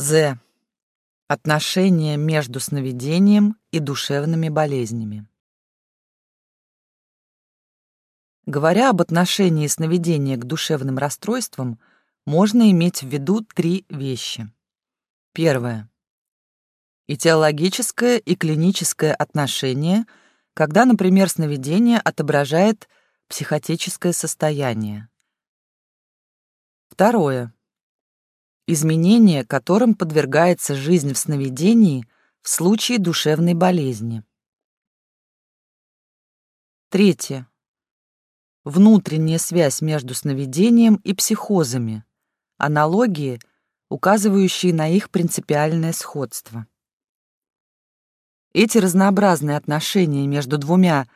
З. Отношения между сновидением и душевными болезнями. Говоря об отношении сновидения к душевным расстройствам, можно иметь в виду три вещи. Первое. Этиологическое и клиническое отношение, когда, например, сновидение отображает психотическое состояние. Второе изменения, которым подвергается жизнь в сновидении в случае душевной болезни. Третье. Внутренняя связь между сновидением и психозами, аналогии, указывающие на их принципиальное сходство. Эти разнообразные отношения между двумя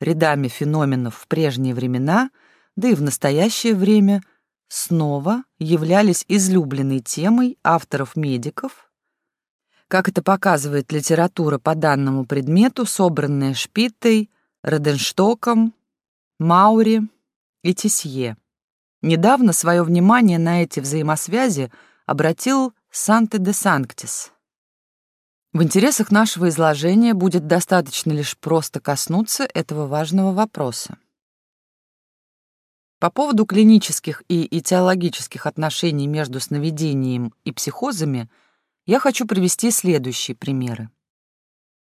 рядами феноменов в прежние времена, да и в настоящее время – снова являлись излюбленной темой авторов-медиков, как это показывает литература по данному предмету, собранная Шпиттой, Роденштоком, Маури и Тисье. Недавно свое внимание на эти взаимосвязи обратил Санте де Санктис. В интересах нашего изложения будет достаточно лишь просто коснуться этого важного вопроса. По поводу клинических и этиологических отношений между сновидением и психозами я хочу привести следующие примеры.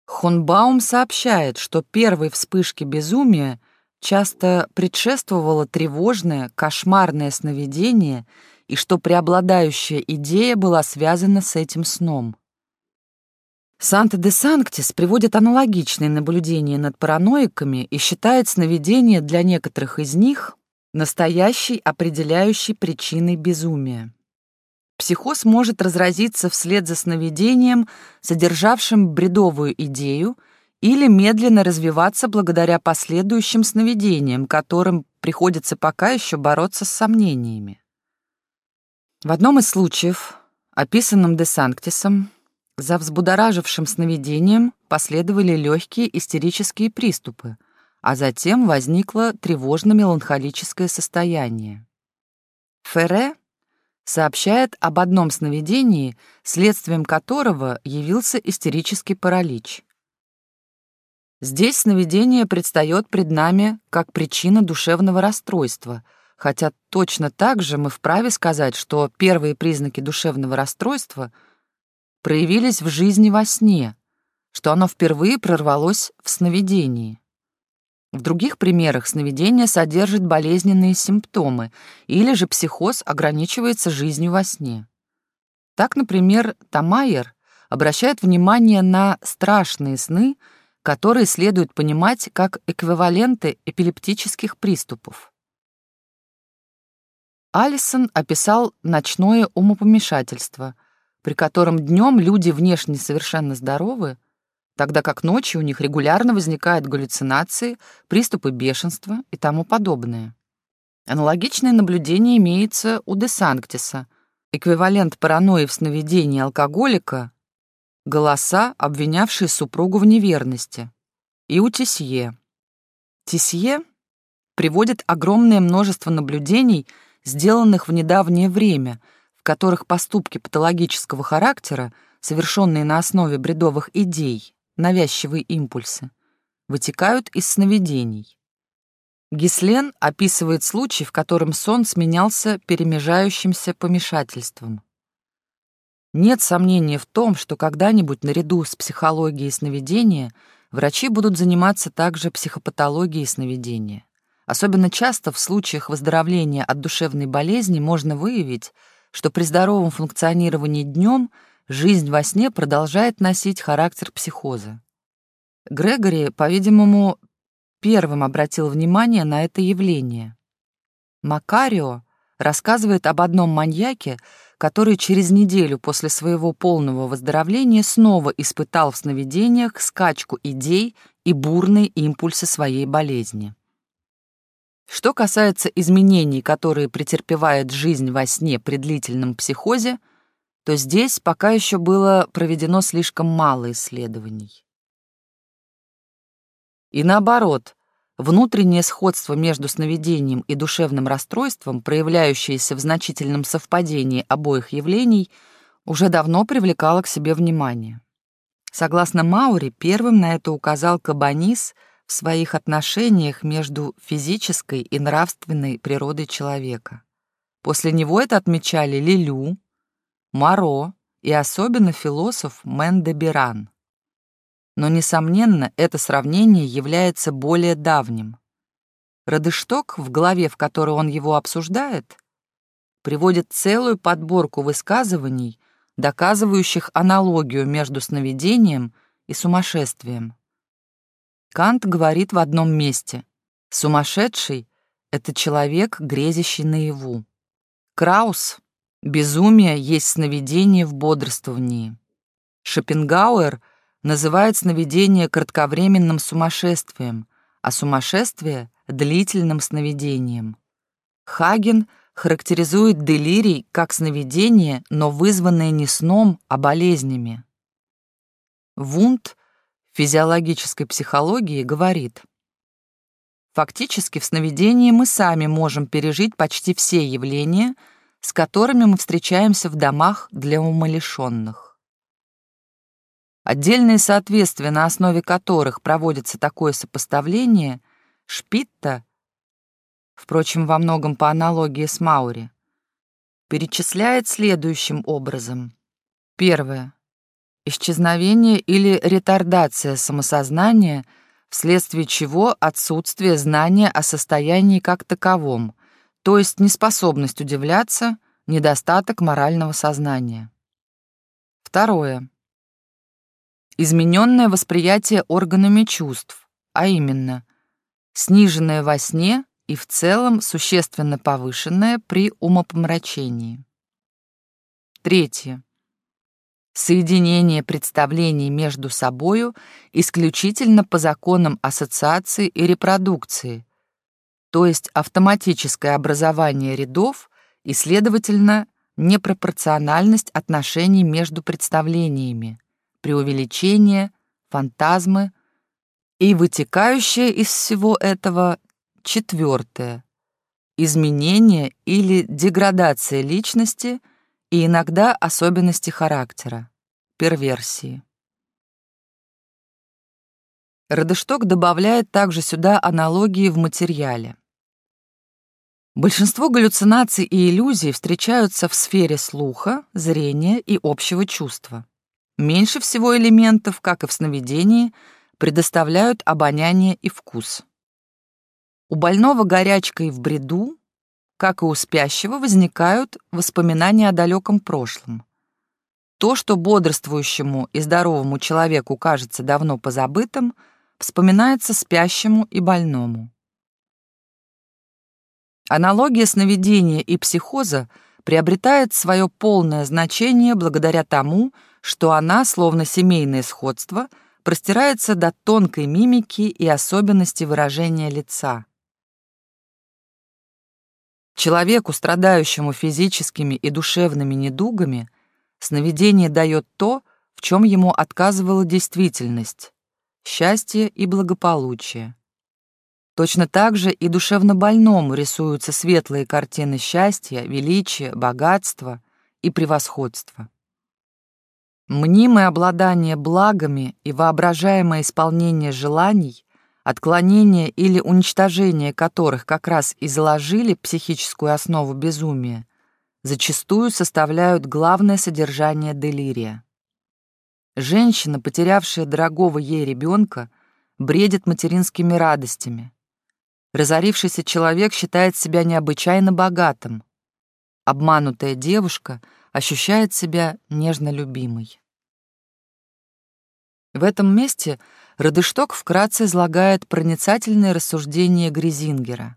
Хонбаум сообщает, что первой вспышке безумия часто предшествовало тревожное, кошмарное сновидение и что преобладающая идея была связана с этим сном. Санта де Санктис приводит аналогичные наблюдения над параноиками и считает сновидение для некоторых из них настоящей определяющей причиной безумия. Психоз может разразиться вслед за сновидением, содержавшим бредовую идею, или медленно развиваться благодаря последующим сновидениям, которым приходится пока еще бороться с сомнениями. В одном из случаев, описанном Де Санктисом, за взбудоражившим сновидением последовали легкие истерические приступы, а затем возникло тревожно-меланхолическое состояние. Ферре сообщает об одном сновидении, следствием которого явился истерический паралич. Здесь сновидение предстает пред нами как причина душевного расстройства, хотя точно так же мы вправе сказать, что первые признаки душевного расстройства проявились в жизни во сне, что оно впервые прорвалось в сновидении. В других примерах сновидение содержит болезненные симптомы или же психоз ограничивается жизнью во сне. Так, например, Тамайер обращает внимание на страшные сны, которые следует понимать как эквиваленты эпилептических приступов. Алисон описал ночное умопомешательство, при котором днем люди внешне совершенно здоровы, тогда как ночью у них регулярно возникают галлюцинации, приступы бешенства и тому подобное. Аналогичное наблюдение имеется у Де Санктиса. Эквивалент паранойи в сновидении алкоголика — голоса, обвинявшие супругу в неверности. И у Тисье. Тисье приводит огромное множество наблюдений, сделанных в недавнее время, в которых поступки патологического характера, совершенные на основе бредовых идей, навязчивые импульсы, вытекают из сновидений. Гислен описывает случай, в котором сон сменялся перемежающимся помешательством. Нет сомнения в том, что когда-нибудь наряду с психологией сновидения врачи будут заниматься также психопатологией сновидения. Особенно часто в случаях выздоровления от душевной болезни можно выявить, что при здоровом функционировании днем – жизнь во сне продолжает носить характер психоза. Грегори, по-видимому, первым обратил внимание на это явление. Макарио рассказывает об одном маньяке, который через неделю после своего полного выздоровления снова испытал в сновидениях скачку идей и бурные импульсы своей болезни. Что касается изменений, которые претерпевает жизнь во сне при длительном психозе, то здесь пока еще было проведено слишком мало исследований. И наоборот, внутреннее сходство между сновидением и душевным расстройством, проявляющееся в значительном совпадении обоих явлений, уже давно привлекало к себе внимание. Согласно Маури, первым на это указал Кабанис в своих отношениях между физической и нравственной природой человека. После него это отмечали Лилю, Маро и особенно философ Мен де Биран. Но, несомненно, это сравнение является более давним. Радышток, в главе, в которой он его обсуждает, приводит целую подборку высказываний, доказывающих аналогию между сновидением и сумасшествием. Кант говорит в одном месте «Сумасшедший — это человек, грезящий наяву». Краус «Безумие есть сновидение в бодрствовании». Шопенгауэр называет сновидение кратковременным сумасшествием, а сумасшествие — длительным сновидением. Хаген характеризует делирий как сновидение, но вызванное не сном, а болезнями. Вунд в физиологической психологии говорит, Фактически в сновидении мы сами можем пережить почти все явления, с которыми мы встречаемся в домах для умалишенных. Отдельные соответствия, на основе которых проводится такое сопоставление, Шпитта, впрочем, во многом по аналогии с Маури, перечисляет следующим образом. Первое. Исчезновение или ретардация самосознания, вследствие чего отсутствие знания о состоянии как таковом, то есть неспособность удивляться, недостаток морального сознания. Второе. Измененное восприятие органами чувств, а именно, сниженное во сне и в целом существенно повышенное при умопомрачении. Третье соединение представлений между собою исключительно по законам ассоциации и репродукции, то есть автоматическое образование рядов и, следовательно, непропорциональность отношений между представлениями, преувеличение, фантазмы и вытекающее из всего этого четвертое — изменение или деградация личности — и иногда особенности характера, перверсии. Радышток добавляет также сюда аналогии в материале. Большинство галлюцинаций и иллюзий встречаются в сфере слуха, зрения и общего чувства. Меньше всего элементов, как и в сновидении, предоставляют обоняние и вкус. У больного горячкой в бреду как и у спящего, возникают воспоминания о далеком прошлом. То, что бодрствующему и здоровому человеку кажется давно позабытым, вспоминается спящему и больному. Аналогия сновидения и психоза приобретает свое полное значение благодаря тому, что она, словно семейное сходство, простирается до тонкой мимики и особенности выражения лица. Человеку, страдающему физическими и душевными недугами, сновидение дает то, в чем ему отказывала действительность — счастье и благополучие. Точно так же и душевнобольному рисуются светлые картины счастья, величия, богатства и превосходства. Мнимое обладание благами и воображаемое исполнение желаний отклонение или уничтожение которых как раз и заложили психическую основу безумия, зачастую составляют главное содержание делирия. Женщина, потерявшая дорогого ей ребенка, бредит материнскими радостями. Разорившийся человек считает себя необычайно богатым. Обманутая девушка ощущает себя нежно любимой. В этом месте Радышток вкратце излагает проницательные рассуждения Гризингера,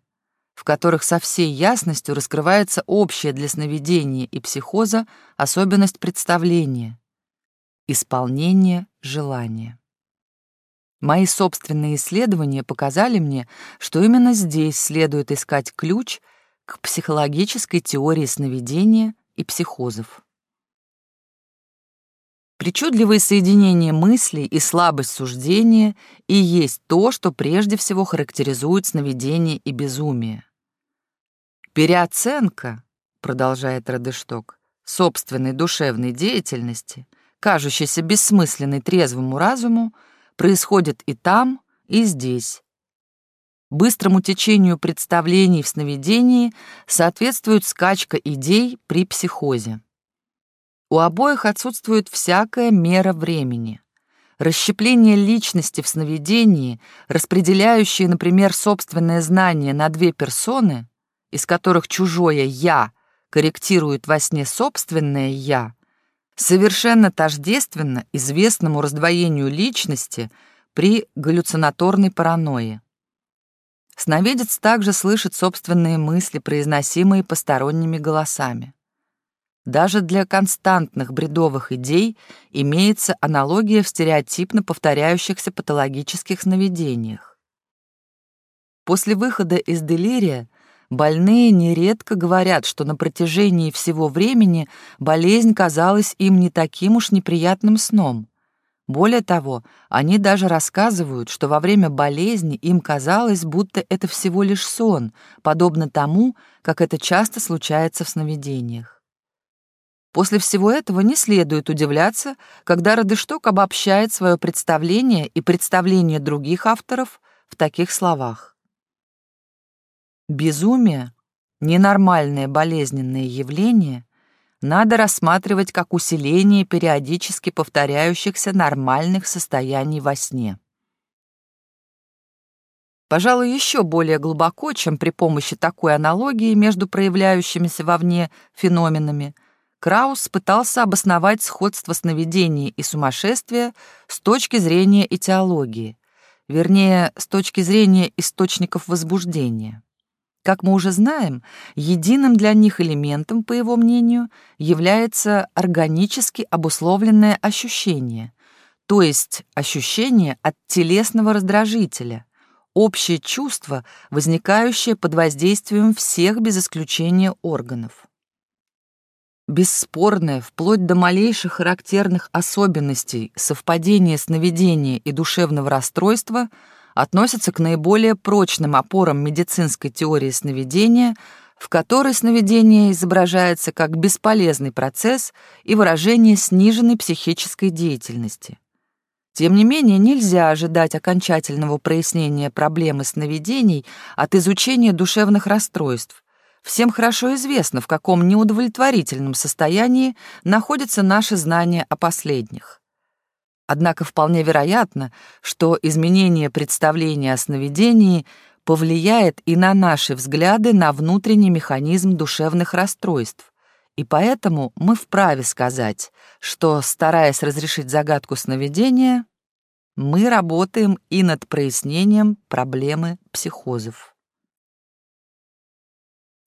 в которых со всей ясностью раскрывается общая для сновидения и психоза особенность представления — исполнение желания. Мои собственные исследования показали мне, что именно здесь следует искать ключ к психологической теории сновидения и психозов. Причудливые соединения мыслей и слабость суждения и есть то, что прежде всего характеризует сновидение и безумие. Переоценка, продолжает Радышток, собственной душевной деятельности, кажущейся бессмысленной трезвому разуму, происходит и там, и здесь. Быстрому течению представлений в сновидении соответствует скачка идей при психозе. У обоих отсутствует всякая мера времени. Расщепление личности в сновидении, распределяющее, например, собственное знание на две персоны, из которых чужое «я» корректирует во сне собственное «я», совершенно тождественно известному раздвоению личности при галлюцинаторной паранойи. Сновидец также слышит собственные мысли, произносимые посторонними голосами. Даже для константных бредовых идей имеется аналогия в стереотипно повторяющихся патологических сновидениях. После выхода из делирия больные нередко говорят, что на протяжении всего времени болезнь казалась им не таким уж неприятным сном. Более того, они даже рассказывают, что во время болезни им казалось, будто это всего лишь сон, подобно тому, как это часто случается в сновидениях. После всего этого не следует удивляться, когда Радышток обобщает свое представление и представление других авторов в таких словах. Безумие, ненормальное болезненное явление, надо рассматривать как усиление периодически повторяющихся нормальных состояний во сне. Пожалуй, еще более глубоко, чем при помощи такой аналогии между проявляющимися вовне феноменами, Краус пытался обосновать сходство сновидений и сумасшествия с точки зрения этиологии, вернее, с точки зрения источников возбуждения. Как мы уже знаем, единым для них элементом, по его мнению, является органически обусловленное ощущение, то есть ощущение от телесного раздражителя, общее чувство, возникающее под воздействием всех без исключения органов. Бесспорное, вплоть до малейших характерных особенностей совпадение сновидения и душевного расстройства – относятся к наиболее прочным опорам медицинской теории сновидения, в которой сновидение изображается как бесполезный процесс и выражение сниженной психической деятельности. Тем не менее, нельзя ожидать окончательного прояснения проблемы сновидений от изучения душевных расстройств. Всем хорошо известно, в каком неудовлетворительном состоянии находятся наши знания о последних. Однако вполне вероятно, что изменение представления о сновидении повлияет и на наши взгляды на внутренний механизм душевных расстройств. И поэтому мы вправе сказать, что, стараясь разрешить загадку сновидения, мы работаем и над прояснением проблемы психозов.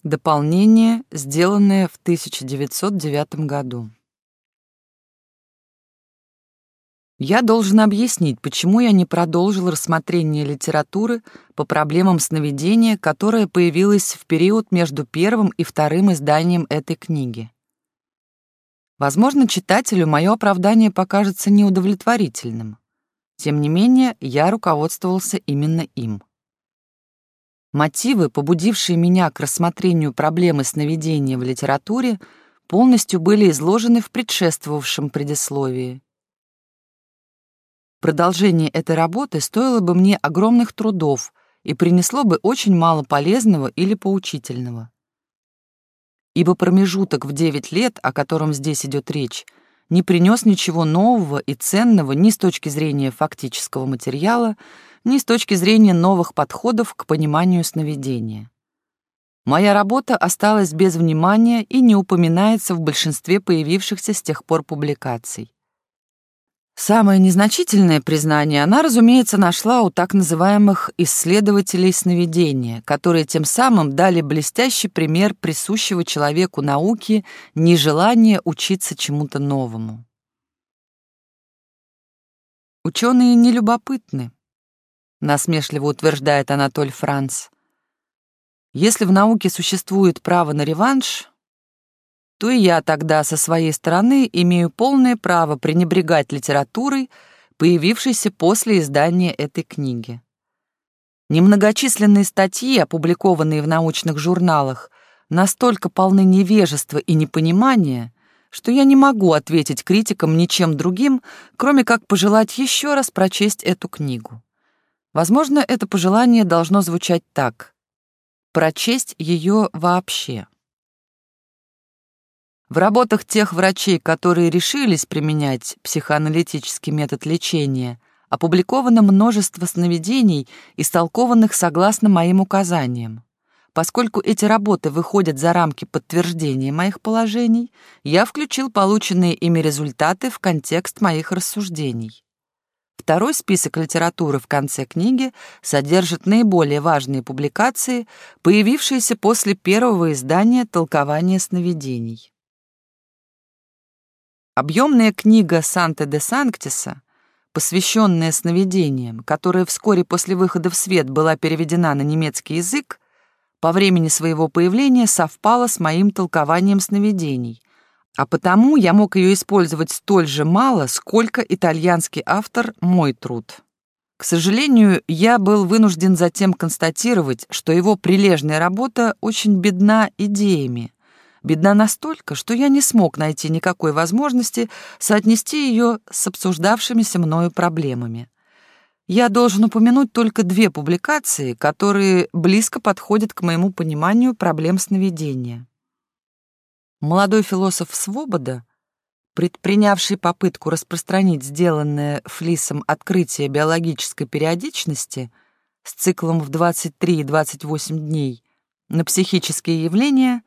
Дополнение, сделанное в 1909 году. Я должен объяснить, почему я не продолжил рассмотрение литературы по проблемам сновидения, которая появилась в период между первым и вторым изданием этой книги. Возможно, читателю мое оправдание покажется неудовлетворительным. Тем не менее, я руководствовался именно им. Мотивы, побудившие меня к рассмотрению проблемы сновидения в литературе, полностью были изложены в предшествовавшем предисловии. Продолжение этой работы стоило бы мне огромных трудов и принесло бы очень мало полезного или поучительного. Ибо промежуток в 9 лет, о котором здесь идет речь, не принес ничего нового и ценного ни с точки зрения фактического материала, ни с точки зрения новых подходов к пониманию сновидения. Моя работа осталась без внимания и не упоминается в большинстве появившихся с тех пор публикаций. Самое незначительное признание она, разумеется, нашла у так называемых исследователей сновидения, которые тем самым дали блестящий пример присущего человеку науки нежелания учиться чему-то новому. Ученые нелюбопытны, насмешливо утверждает Анатоль Франц. Если в науке существует право на реванш, то и я тогда со своей стороны имею полное право пренебрегать литературой, появившейся после издания этой книги. Немногочисленные статьи, опубликованные в научных журналах, настолько полны невежества и непонимания, что я не могу ответить критикам ничем другим, кроме как пожелать еще раз прочесть эту книгу. Возможно, это пожелание должно звучать так. Прочесть ее вообще. В работах тех врачей, которые решились применять психоаналитический метод лечения, опубликовано множество сновидений, истолкованных согласно моим указаниям. Поскольку эти работы выходят за рамки подтверждения моих положений, я включил полученные ими результаты в контекст моих рассуждений. Второй список литературы в конце книги содержит наиболее важные публикации, появившиеся после первого издания «Толкования сновидений». Объемная книга Санте де Санктиса, посвященная сновидениям, которая вскоре после выхода в свет была переведена на немецкий язык, по времени своего появления совпала с моим толкованием сновидений, а потому я мог ее использовать столь же мало, сколько итальянский автор мой труд. К сожалению, я был вынужден затем констатировать, что его прилежная работа очень бедна идеями. Бедна настолько, что я не смог найти никакой возможности соотнести ее с обсуждавшимися мною проблемами. Я должен упомянуть только две публикации, которые близко подходят к моему пониманию проблем сновидения. Молодой философ Свобода, предпринявший попытку распространить сделанное Флисом открытие биологической периодичности с циклом в 23 и 28 дней на психические явления,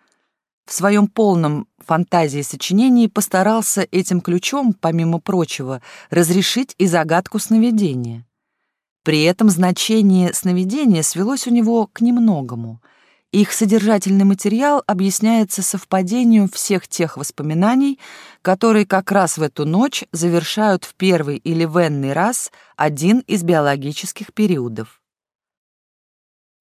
в своем полном фантазии сочинении постарался этим ключом, помимо прочего, разрешить и загадку сновидения. При этом значение сновидения свелось у него к немногому. Их содержательный материал объясняется совпадением всех тех воспоминаний, которые как раз в эту ночь завершают в первый или в энный раз один из биологических периодов.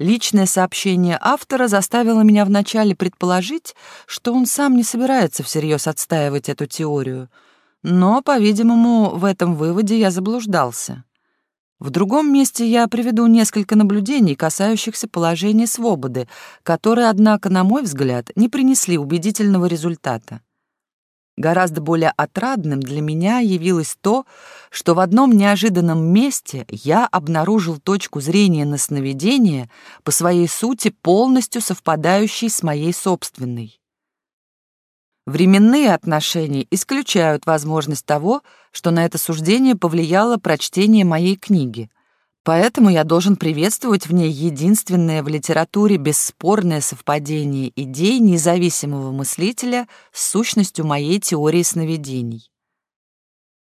Личное сообщение автора заставило меня вначале предположить, что он сам не собирается всерьез отстаивать эту теорию, но, по-видимому, в этом выводе я заблуждался. В другом месте я приведу несколько наблюдений, касающихся положения свободы, которые, однако, на мой взгляд, не принесли убедительного результата. Гораздо более отрадным для меня явилось то, что в одном неожиданном месте я обнаружил точку зрения на сновидение по своей сути полностью совпадающей с моей собственной. Временные отношения исключают возможность того, что на это суждение повлияло прочтение моей книги. Поэтому я должен приветствовать в ней единственное в литературе бесспорное совпадение идей независимого мыслителя с сущностью моей теории сновидений.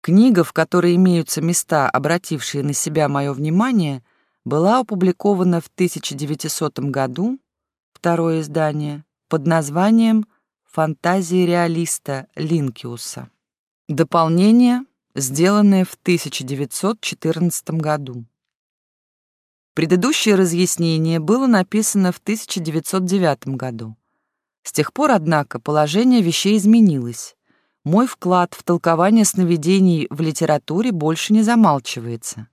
Книга, в которой имеются места, обратившие на себя мое внимание, была опубликована в 1900 году, второе издание, под названием Фантазии реалиста Линкиуса. Дополнение, сделанное в 1914 году. Предыдущее разъяснение было написано в 1909 году. С тех пор, однако, положение вещей изменилось. Мой вклад в толкование сновидений в литературе больше не замалчивается.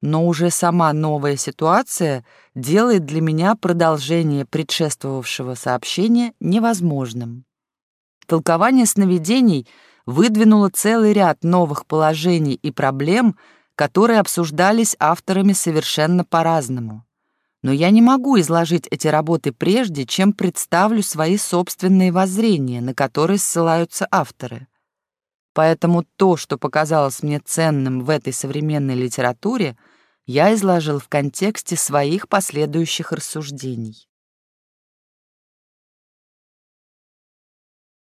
Но уже сама новая ситуация делает для меня продолжение предшествовавшего сообщения невозможным. Толкование сновидений выдвинуло целый ряд новых положений и проблем, которые обсуждались авторами совершенно по-разному. Но я не могу изложить эти работы прежде, чем представлю свои собственные воззрения, на которые ссылаются авторы. Поэтому то, что показалось мне ценным в этой современной литературе, я изложил в контексте своих последующих рассуждений.